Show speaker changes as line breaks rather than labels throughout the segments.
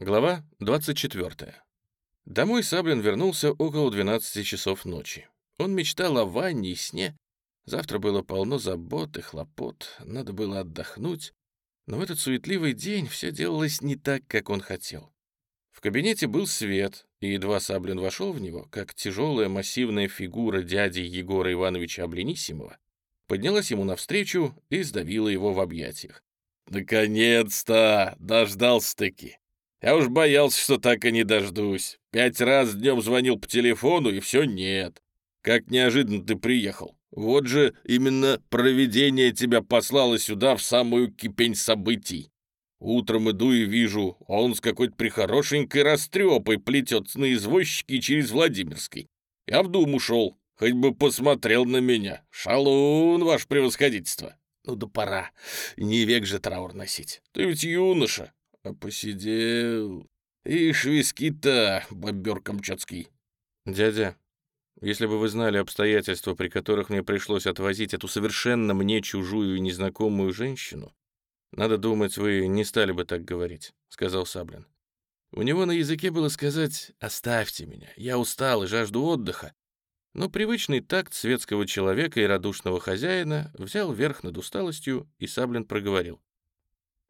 Глава 24. Домой Саблин вернулся около 12 часов ночи. Он мечтал о ванне и сне. Завтра было полно забот и хлопот, надо было отдохнуть. Но в этот суетливый день все делалось не так, как он хотел. В кабинете был свет, и едва Саблин вошел в него, как тяжелая массивная фигура дяди Егора Ивановича Обленисимова поднялась ему навстречу и сдавила его в объятиях. «Наконец-то! Дождался-таки! Я уж боялся, что так и не дождусь. Пять раз днем звонил по телефону, и все нет. Как неожиданно ты приехал. Вот же именно провидение тебя послало сюда в самую кипень событий. Утром иду и вижу, он с какой-то прихорошенькой растрепой плетется на извозчике через Владимирский. Я в дом ушел, хоть бы посмотрел на меня. Шалун, ваше превосходительство. Ну да пора, не век же траур носить. Ты ведь юноша, а посидел. Ишь, виски-то, бобер камчатский.
Дядя, если бы вы знали обстоятельства, при которых мне пришлось отвозить эту совершенно мне чужую и незнакомую женщину, надо думать, вы не стали бы так говорить, сказал Саблин. У него на языке было сказать «оставьте меня, я устал и жажду отдыха», но привычный такт светского человека и радушного хозяина взял верх над усталостью, и Саблин проговорил.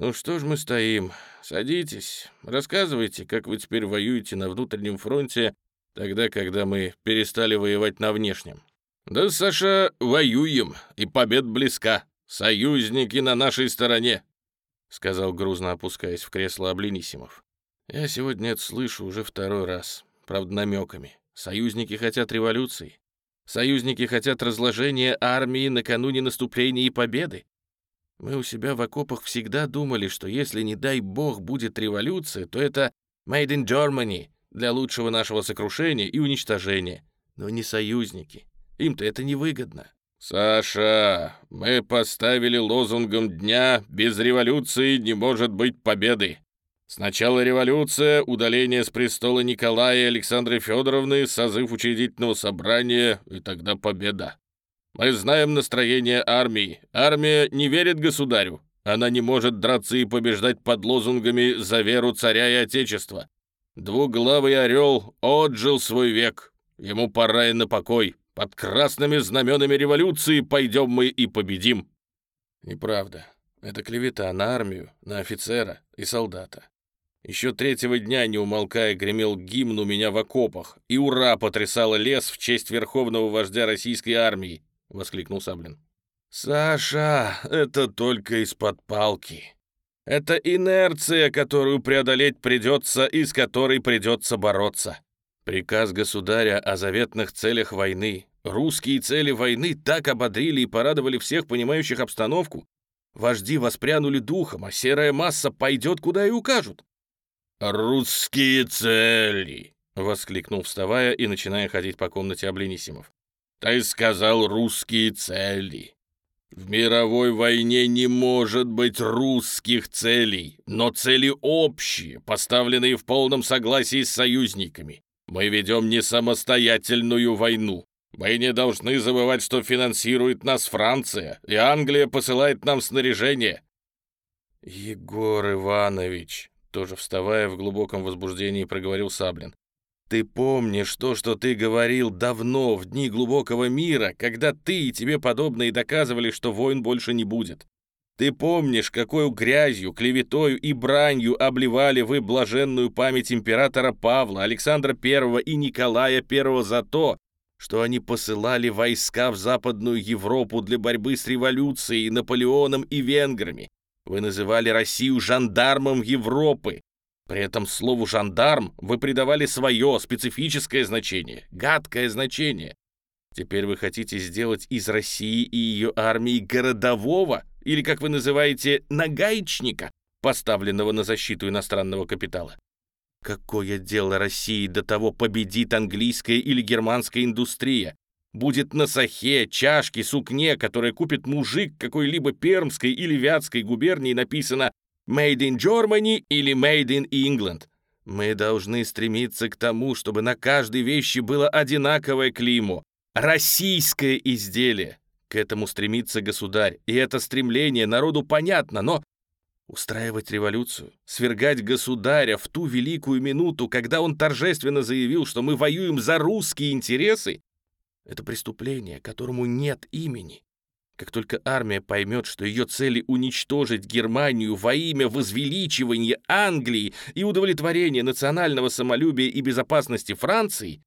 «Ну что ж мы стоим? Садитесь, рассказывайте, как вы теперь воюете на внутреннем фронте, тогда, когда мы перестали воевать на внешнем». «Да, Саша, воюем, и побед близка. Союзники на нашей стороне», — сказал грузно опускаясь в кресло Обленисимов. «Я сегодня это слышу уже второй раз, правда, намеками. Союзники хотят революции. Союзники хотят разложения армии накануне наступления и победы. Мы у себя в окопах всегда думали, что если, не дай бог, будет революция, то это «made in Germany» для лучшего нашего сокрушения и уничтожения. Но не союзники. Им-то это невыгодно. «Саша, мы поставили лозунгом дня «Без революции не может быть победы». Сначала революция, удаление с престола Николая и Александры Федоровны, созыв учредительного собрания, и тогда победа. Мы знаем настроение армии. Армия не верит государю. Она не может драться и побеждать под лозунгами «За веру царя и отечества». Двуглавый орел отжил свой век. Ему пора и на покой. Под красными знаменами революции пойдем мы и победим. Неправда. Это клевета на армию, на офицера и солдата. Еще третьего дня, не умолкая, гремел гимн у меня в окопах, и ура потрясала лес в честь верховного вождя российской армии, — воскликнул Саблин. «Саша, это только из-под палки. Это инерция, которую преодолеть придется и с которой придется бороться. Приказ государя о заветных целях войны. Русские цели войны так ободрили и порадовали всех понимающих обстановку. Вожди воспрянули духом, а серая масса пойдет, куда и укажут. «Русские цели!» — воскликнул, вставая и начиная ходить по комнате Обленисимов. «Ты сказал русские цели. В мировой войне не может быть русских целей, но цели общие, поставленные в полном согласии с союзниками. Мы ведем не самостоятельную войну. Мы не должны забывать, что финансирует нас Франция, и Англия посылает нам снаряжение». «Егор Иванович», тоже вставая в глубоком возбуждении, проговорил Саблин. «Ты помнишь то, что ты говорил давно, в дни глубокого мира, когда ты и тебе подобные доказывали, что войн больше не будет? Ты помнишь, какой грязью, клеветою и бранью обливали вы блаженную память императора Павла, Александра I и Николая I за то, что они посылали войска в Западную Европу для борьбы с революцией, Наполеоном и венграми, вы называли Россию жандармом Европы. При этом слову «жандарм» вы придавали свое специфическое значение, гадкое значение. Теперь вы хотите сделать из России и ее армии городового, или, как вы называете, нагаечника, поставленного на защиту иностранного капитала. Какое дело России до того, победит английская или германская индустрия? будет на сахе, чашке, сукне, которое купит мужик какой-либо пермской или вятской губернии, написано «Made in Germany» или «Made in England». Мы должны стремиться к тому, чтобы на каждой вещи было одинаковое клеймо. Российское изделие. К этому стремится государь. И это стремление народу понятно, но Устраивать революцию, свергать государя в ту великую минуту, когда он торжественно заявил, что мы воюем за русские интересы, это преступление, которому нет имени. Как только армия поймет, что ее цели уничтожить Германию во имя возвеличивания Англии и удовлетворения национального самолюбия и безопасности Франции,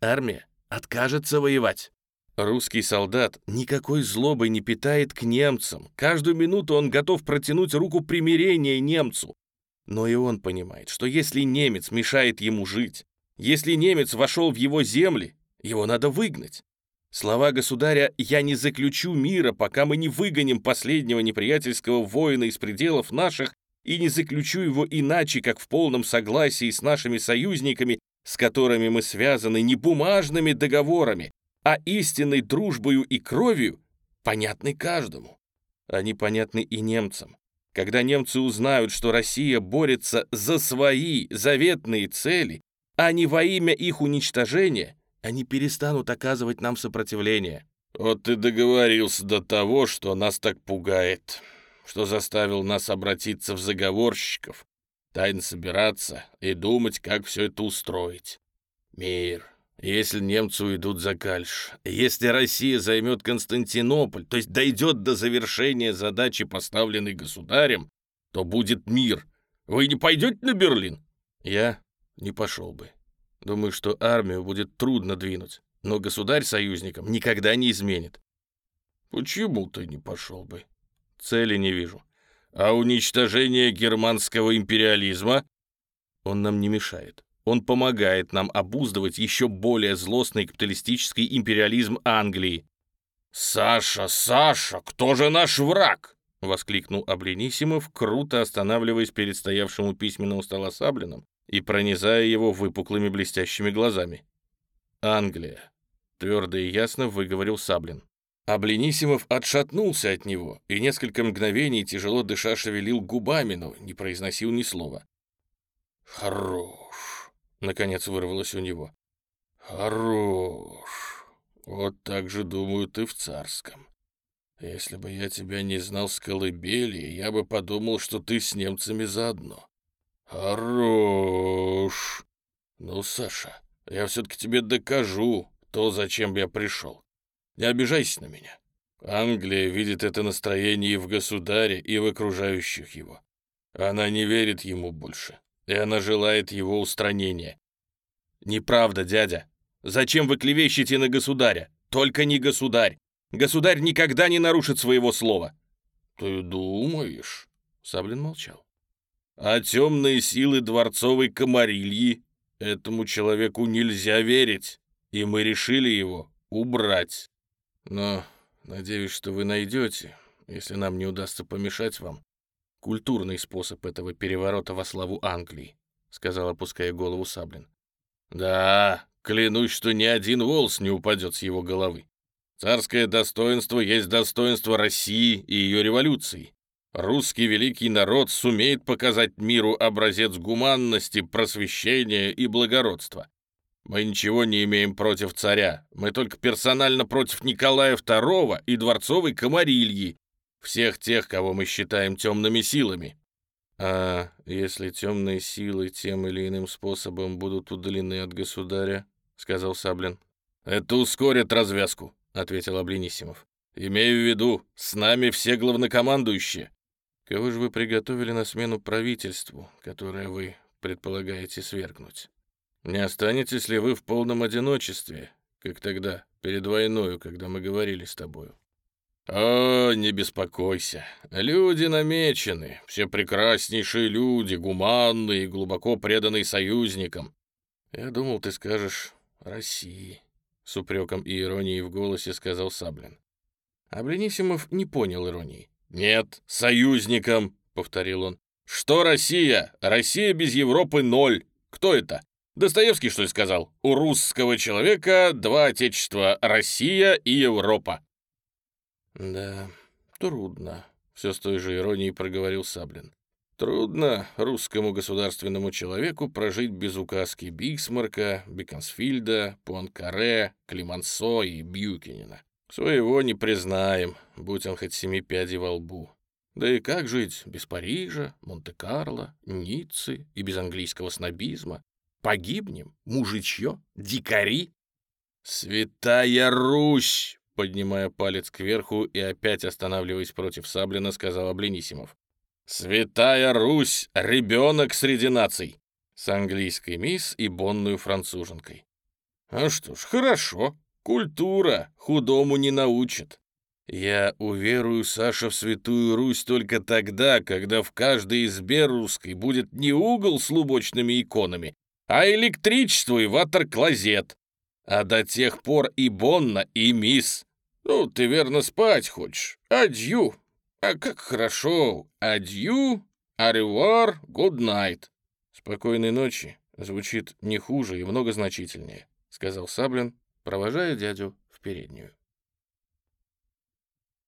армия откажется воевать. Русский солдат никакой злобы не питает к немцам. Каждую минуту он готов протянуть руку примирения немцу. Но и он понимает, что если немец мешает ему жить, если немец вошел в его земли, его надо выгнать. Слова государя «я не заключу мира, пока мы не выгоним последнего неприятельского воина из пределов наших и не заключу его иначе, как в полном согласии с нашими союзниками, с которыми мы связаны не бумажными договорами, а истинной дружбою и кровью понятны каждому. Они понятны и немцам. Когда немцы узнают, что Россия борется за свои заветные цели, а не во имя их уничтожения, они перестанут оказывать нам сопротивление.
Вот ты договорился до того, что нас так пугает, что заставил нас обратиться в заговорщиков, тайно собираться и думать, как все это устроить. Мир, если немцы уйдут за Кальш, если Россия займет Константинополь, то есть дойдет до завершения задачи, поставленной государем, то будет мир. Вы не пойдете на Берлин?
Я не пошел бы. Думаю, что армию будет трудно двинуть, но государь союзникам никогда не изменит.
Почему ты не пошел бы?
Цели не вижу.
А уничтожение германского империализма?
Он нам не мешает. Он помогает нам обуздывать еще более злостный капиталистический империализм Англии.
«Саша, Саша, кто же наш враг?»
— воскликнул Обленисимов, круто останавливаясь перед стоявшим у письменного стола Саблиным и пронизая его выпуклыми блестящими глазами. «Англия», — твердо и ясно выговорил Саблин. Обленисимов отшатнулся от него и несколько мгновений тяжело дыша шевелил губами, но не произносил ни слова.
«Хорош!»
— наконец вырвалось у него.
«Хорош! Вот так же думают и в царском. Если бы я тебя не знал с колыбели, я бы подумал, что ты с немцами заодно. Хорош! Ну, Саша, я все-таки тебе докажу то, зачем я пришел. Не обижайся на меня. Англия видит это настроение и в государе, и в окружающих его. Она не верит ему больше и она желает его устранения.
Неправда, дядя. Зачем вы клевещете на государя? Только не государь. Государь никогда не нарушит своего слова.
Ты думаешь?
Саблин молчал.
А темные силы дворцовой комарильи этому человеку нельзя верить, и мы решили его убрать.
Но надеюсь, что вы найдете, если нам не удастся помешать вам, культурный способ этого переворота во славу Англии», — сказал, опуская голову Саблин.
«Да, клянусь, что ни один волос не упадет с его головы. Царское достоинство есть достоинство России и ее революции. Русский великий народ сумеет показать миру образец гуманности, просвещения и благородства. Мы ничего не имеем против царя, мы только персонально против Николая II и дворцовой комарильи, всех тех, кого мы считаем темными силами.
А если темные силы тем или иным способом будут удалены от государя, сказал Саблин.
Это ускорит развязку, ответил Облинисимов. Имею в виду, с нами все главнокомандующие.
Кого же вы приготовили на смену правительству, которое вы предполагаете свергнуть? Не останетесь ли вы в полном одиночестве, как тогда, перед войною, когда мы говорили с тобою?
«О, не беспокойся. Люди намечены. Все прекраснейшие люди, гуманные и глубоко преданные союзникам».
«Я думал, ты скажешь России», — с упреком и иронией в голосе сказал Саблин. А Бленисимов не понял иронии.
«Нет, союзникам», — повторил он. «Что Россия? Россия без Европы ноль. Кто это? Достоевский, что ли, сказал? У русского человека два отечества — Россия и Европа.
«Да, трудно», — все с той же иронией проговорил Саблин. «Трудно русскому государственному человеку прожить без указки Биксмарка, Беконсфильда, Пуанкаре, Климансо и Бьюкинина. Своего не признаем, будь он хоть семи пядей во лбу.
Да и как жить без Парижа, Монте-Карло, Ниццы и без английского снобизма? Погибнем? Мужичье? Дикари? «Святая Русь!» Поднимая палец кверху и опять останавливаясь против Саблина, сказал Обленисимов. «Святая Русь! Ребенок среди наций!» С английской мисс и бонную француженкой. «А что ж, хорошо. Культура худому не научит. Я уверую, Саша, в Святую Русь только тогда, когда в каждой избе русской будет не угол с лубочными иконами, а электричество и ватер-клозет. А до тех пор и Бонна, и мисс. Ну, ты верно спать хочешь. Адью. А как хорошо. Адью, аревуар, гуд найт. Спокойной ночи звучит не хуже и многозначительнее, сказал Саблин, провожая дядю в переднюю.